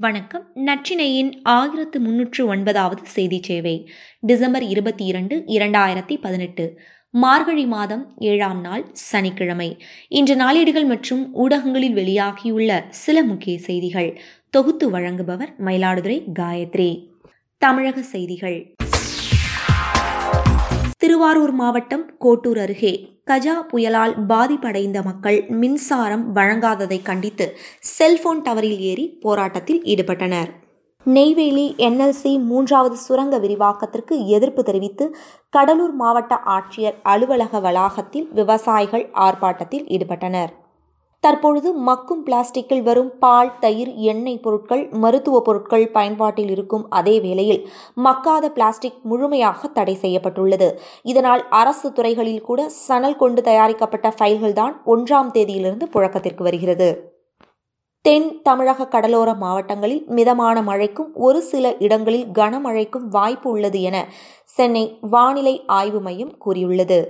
வணக்கம். நற்றினையின் ஆயிரத்து முன்னூற்று ஒன்பதாவது செய்தி சேவை. டிசம்பர் இருபத்தி இரண்டு இரண்டாயிரத்தி பதினெட்டு. மார்கழி மாதம் ஏழாம் நாள் சனிக்கிழமை. இன்று நாளேடுகள் மற்றும் ஊடகங்களில் வெளியாகியுள்ள சில முக்கிய செய்திகள். தொகுத்து வழங்குபவர் மயிலாடுதுறை காயத்ரி. தமிழக செய்திகள். திருவாரூர் மாவட்டம் கோட்டூர் அருகே கஜா புயலால் பாதிப்படைந்த மக்கள் மின்சாரம் வழங்காததை கண்டித்து செல்போன் டவரில் ஏறி போராட்டத்தில் ஈடுபட்டனர். நெய்வேலி என்எல்சி மூன்றாவது சுரங்க விரிவாக்கத்திற்கு எதிர்ப்பு தெரிவித்து கடலூர் மாவட்ட ஆட்சியர் அலுவலக வளாகத்தில் விவசாயிகள் ஆர்ப்பாட்டத்தில் ஈடுபட்டனர். தற்பொழுது மக்கும் பிளாஸ்டிக்கில் வரும் பால் தயிர் எண்ணெய் பொருட்கள் மருத்துவ பொருட்கள் பயன்பாட்டில் இருக்கும் அதே வேளையில் மக்காத பிளாஸ்டிக் முழுமையாக தடை செய்யப்பட்டுள்ளது. இதனால் அரசு துறைகளில் கூட சணல் கொண்டு தயாரிக்கப்பட்ட ஃபைல்கள் தான் ஒன்றாம் தேதியிலிருந்து புழக்கத்திற்கு வருகிறது. தென் தமிழக கடலோர மாவட்டங்களில் மிதமான மழைக்கும் ஒரு சில இடங்களில் கனமழைக்கும் வாய்ப்பு உள்ளது என சென்னை வானிலை ஆய்வு மையம் கூறியுள்ளது.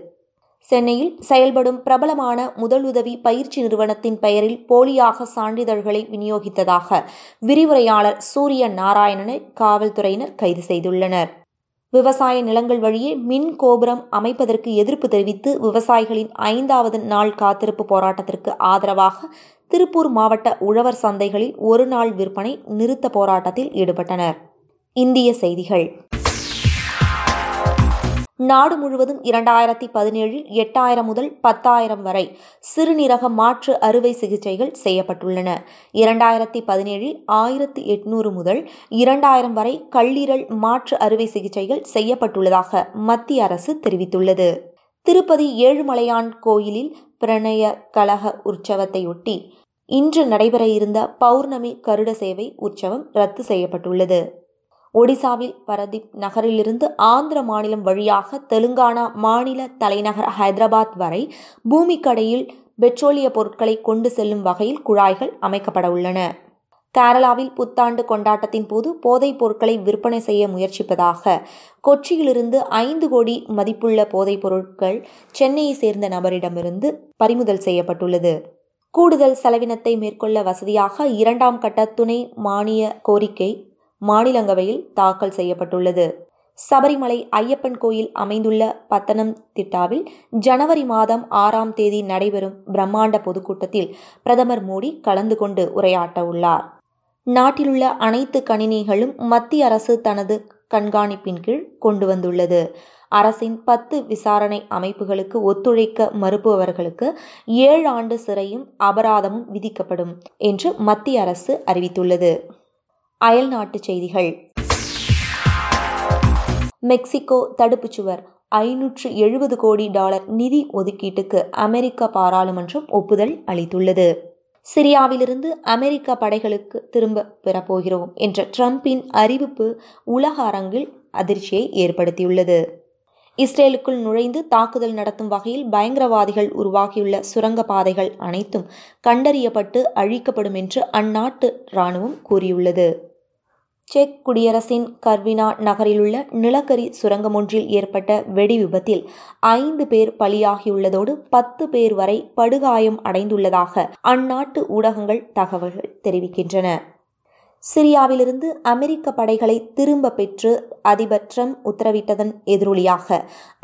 சென்னையில் செயல்படும் பிரபலமான முதலுதவி பயிற்சி நிறுவனத்தின் பெயரில் போலியாக சான்றிதழ்களை விநியோகித்ததாக விரிவுரையாளர் சூரிய நாராயணனை காவல்துறையினர் கைது செய்துள்ளனர். விவசாய நிலங்கள் வழியே மின் கோபுரம் அமைப்பதற்கு எதிர்ப்பு தெரிவித்து விவசாயிகளின் ஐந்தாவது நாள் காத்திருப்பு போராட்டத்திற்கு ஆதரவாக திருப்பூர் மாவட்ட உழவர் சந்தைகளில் ஒரு நாள் விற்பனை நிறுத்த போராட்டத்தில் ஈடுபட்டனர். இந்திய செய்திகள். நாடு முழுவதும் இரண்டாயிரத்தி பதினேழில் எட்டாயிரம் முதல் பத்தாயிரம் வரை சிறுநீரக மாற்று அறுவை சிகிச்சைகள் செய்யப்பட்டுள்ளன. இரண்டாயிரத்தி பதினேழில் ஆயிரத்தி எட்நூறு முதல் இரண்டாயிரம் வரை கல்லீரல் மாற்று அறுவை சிகிச்சைகள் செய்யப்பட்டுள்ளதாக மத்திய அரசு தெரிவித்துள்ளது. திருப்பதி ஏழுமலையான் கோயிலில் பிரணய கழக உற்சவத்தையொட்டி இன்று நடைபெற இருந்த பௌர்ணமி கருட சேவை உற்சவம் ரத்து செய்யப்பட்டுள்ளது. ஒடிசாவில் பரதீப் நகரிலிருந்து ஆந்திர மாநிலம் வழியாக தெலுங்கானா மாநில தலைநகர் ஹைதராபாத் வரை பூமிக்கடையில் பெட்ரோலிய பொருட்களை கொண்டு செல்லும் வகையில் குழாய்கள் அமைக்கப்பட உள்ளன. கேரளாவில் புத்தாண்டு கொண்டாட்டத்தின் போது போதைப் பொருட்களை விற்பனை செய்ய முயற்சிப்பதாக கொச்சியிலிருந்து ஐந்து கோடி மதிப்புள்ள போதைப் பொருட்கள் சென்னையை சேர்ந்த நபரிடமிருந்து பறிமுதல் செய்யப்பட்டுள்ளது. கூடுதல் செலவினத்தை மேற்கொள்ள வசதியாக இரண்டாம் கட்ட துணை மானிய கோரிக்கை மாநிலங்களவையில் தாக்கல் செய்யப்பட்டுள்ளது. சபரிமலை ஐயப்பன் கோயில் அமைந்துள்ள பத்தனம் திட்டாவில் ஜனவரி மாதம் ஆறாம் தேதி நடைபெறும் பிரம்மாண்ட பொதுக்கூட்டத்தில் பிரதமர் மோடி கலந்து கொண்டு உரையாட்ட உள்ளார். நாட்டிலுள்ள அனைத்து கணினிகளும் மத்திய அரசு தனது கண்காணிப்பின் கீழ் கொண்டு வந்துள்ளது. அரசின் பத்து விசாரணை அமைப்புகளுக்கு ஒத்துழைக்க மறுப்பவர்களுக்கு ஏழு ஆண்டு சிறையும் அபராதமும் விதிக்கப்படும் என்று மத்திய அரசு அறிவித்துள்ளது. அயல் நாட்டு செய்திகள். மெக்சிகோ தடுப்புச் சுவர் ஐநூற்று எழுபது கோடி டாலர் நிதி ஒதுக்கீட்டுக்கு அமெரிக்க பாராளுமன்றம் ஒப்புதல் அளித்துள்ளது. சிரியாவிலிருந்து அமெரிக்க படைகளுக்கு திரும்ப பெறப்போகிறோம் என்ற ட்ரம்பின் அறிவிப்பு உலக அரங்கில் அதிர்ச்சியை ஏற்படுத்தியுள்ளது. இஸ்ரேலுக்குள் நுழைந்து தாக்குதல் நடத்தும் வகையில் பயங்கரவாதிகள் உருவாகியுள்ள சுரங்க பாதைகள் அனைத்தும் கண்டறியப்பட்டு அழிக்கப்படும் என்று அந்நாட்டு இராணுவம் கூறியுள்ளது. செக் குடியரசின் கர்வினா நகரிலுள்ள நிலக்கரி சுரங்கம் ஒன்றில் ஏற்பட்ட வெடி விபத்தில் ஐந்து பேர் பலியாகியுள்ளதோடு பத்து பேர் வரை படுகாயம் அடைந்துள்ளதாக அந்நாட்டு ஊடகங்கள் தகவல்கள் தெரிவிக்கின்றன. சிரியாவிலிருந்து அமெரிக்க படைகளை திரும்ப பெற்று அதிபர் ட்ரம்ப் உத்தரவிட்டதன் எதிரொலியாக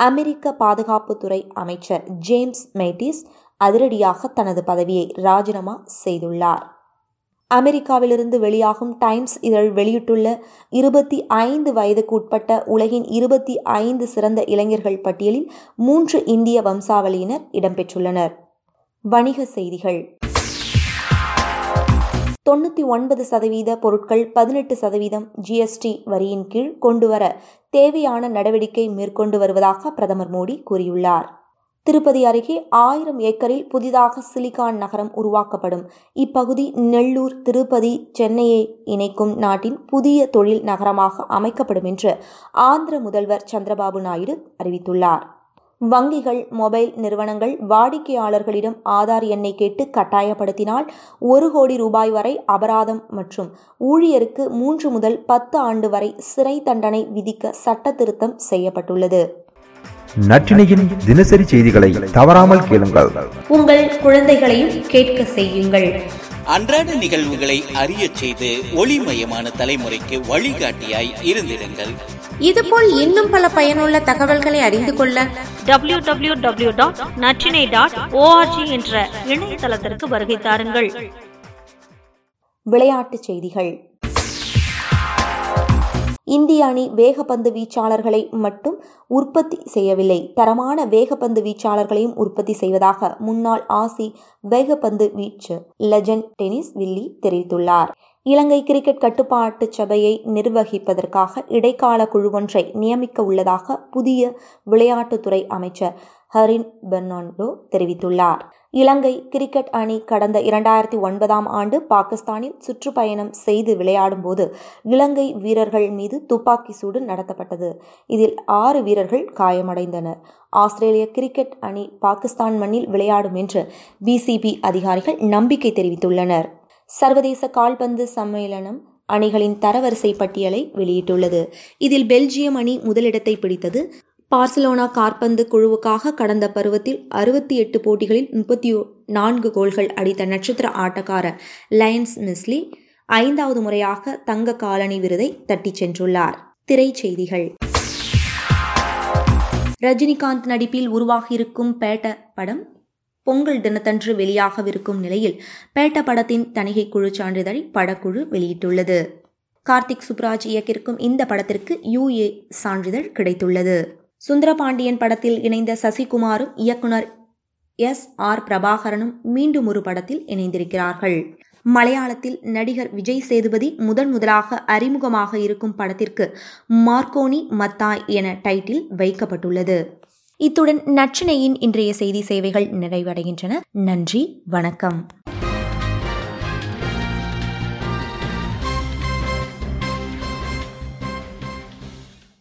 அமெரிக்க பாதுகாப்புத்துறை அமைச்சர் ஜேம்ஸ் மேட்டிஸ் அதிரடியாக தனது பதவியை ராஜினாமா செய்துள்ளார். அமெரிக்காவிலிருந்து வெளியாகும் டைம்ஸ் இதழ் வெளியிட்டுள்ள இருபத்தி ஐந்து வயதுக்கு உட்பட்ட உலகின் இருபத்தி ஐந்து சிறந்த இளைஞர்கள் பட்டியலில் மூன்று இந்திய வம்சாவளியினர் இடம்பெற்றுள்ளனர். வணிக செய்திகள். தொண்ணூற்றி ஒன்பது சதவீத பொருட்கள் பதினெட்டு சதவீதம் ஜிஎஸ்டி வரியின் கீழ் கொண்டுவர தேவையான நடவடிக்கை மேற்கொண்டு வருவதாக பிரதமர் மோடி கூறியுள்ளார். திருப்பதி அருகே ஆயிரம் ஏக்கரில் புதிதாக சிலிகான் நகரம் உருவாக்கப்படும். இப்பகுதி நெல்லூர் திருப்பதி சென்னையை இணைக்கும் நாட்டின் புதிய தொழில் நகரமாக அமைக்கப்படும் என்று ஆந்திர முதல்வர் சந்திரபாபு நாயுடு அறிவித்துள்ளார். வங்கிகள் மொபைல் நிறுவனங்கள் வாடிக்கையாளர்களிடம் ஆதார் எண்ணை கேட்டு கட்டாயப்படுத்தினால் ஒரு கோடி ரூபாய் வரை அபராதம் மற்றும் ஊழியருக்கு மூன்று முதல் பத்து ஆண்டு வரை சிறை தண்டனை விதிக்க சட்ட திருத்தம் செய்யப்பட்டுள்ளது. நற்றினையின் தினசரி செய்திகளை தவறாமல் கேளுங்கள். உங்கள் குழந்தைகளையும் கேட்க செய்யுங்கள். அன்றாட நிகழ்வுகளை அறியச் செய்து ஒளிமயமான தலைமுறைக்கு வழிகாட்டியாய் இருந்திருங்கள் இதுபோல் இன்னும் பல பயனுள்ள தகவல்களை அறிந்து கொள்ள W W W dot Natrinai dot O R G என்ற இணையதளத்திற்கு வருகை தாருங்கள். விளையாட்டுச் செய்திகள். இந்திய அணி வேகப்பந்து வீச்சாளர்களை மட்டும் உற்பத்தி செய்யவில்லை. தரமான வேகப்பந்து வீச்சாளர்களையும் உற்பத்தி செய்வதாக முன்னாள் ஆசி வேகப்பந்து வீச்சு லெஜண்ட் டெனிஸ் வில்லி தெரிவித்துள்ளார். இலங்கை கிரிக்கெட் கட்டுப்பாட்டு சபையை நிர்வகிப்பதற்காக இடைக்கால குழு ஒன்றை நியமிக்க உள்ளதாக புதிய விளையாட்டுத்துறை அமைச்சர் ஹரின் பெர்னாண்டோ தெரிவித்துள்ளார். இலங்கை கிரிக்கெட் அணி கடந்த இரண்டாயிரத்தி ஒன்பதாம் ஆண்டு பாகிஸ்தானில் சுற்றுப்பயணம் செய்து விளையாடும் போது இலங்கை வீரர்கள் மீது துப்பாக்கி சூடு நடத்தப்பட்டது. இதில் ஆறு வீரர்கள் காயமடைந்தனர். ஆஸ்திரேலிய கிரிக்கெட் அணி பாகிஸ்தான் மண்ணில் விளையாடும் என்று பிசிபி அதிகாரிகள் நம்பிக்கை தெரிவித்துள்ளனர். சர்வதேச கால்பந்து சம்மேளனம் அணிகளின் தரவரிசை பட்டியலை வெளியிட்டுள்ளது. இதில் பெல்ஜியம் அணி முதலிடத்தை பிடித்தது பார்சிலோனா கார்பந்து குழுவுக்காக கடந்த பருவத்தில் அறுபத்தி எட்டு போட்டிகளில் முப்பத்தி நான்கு கோல்கள் அடித்த நட்சத்திர ஆட்டக்காரர் லயன்ஸ் மிஸ்லி ஐந்தாவது முறையாக தங்க காலனி விருதை தட்டிச் சென்றுள்ளார். திரைச்செய்திகள் ரஜினிகாந்த் நடிப்பில் உருவாகியிருக்கும் பேட்ட படம் பொங்கல் தினத்தன்று வெளியாகவிருக்கும் நிலையில் பேட்ட படத்தின் தணிகை குழு சான்றிதழை படக்குழு வெளியிட்டுள்ளது. கார்த்திக் சுப்ராஜ் இயக்கிருக்கும் இந்த படத்திற்கு யுஏ சான்றிதழ் கிடைத்துள்ளது. சுந்தரபாண்டியன் படத்தில் இணைந்த சசிகுமாரும் இயக்குனர் எஸ். ஆர். பிரபாகரனும் மீண்டும் ஒரு படத்தில் இணைந்திருக்கிறார்கள். மலையாளத்தில் நடிகர் விஜய் சேதுபதி முதன் முதலாக அறிமுகமாக இருக்கும் படத்திற்கு மார்க்கோனி மத்தாய் என டைட்டில் வைக்கப்பட்டுள்ளது. இத்துடன் நச்சினையின் இன்றைய செய்தி சேவைகள் நிறைவடைகின்றன. நன்றி வணக்கம்.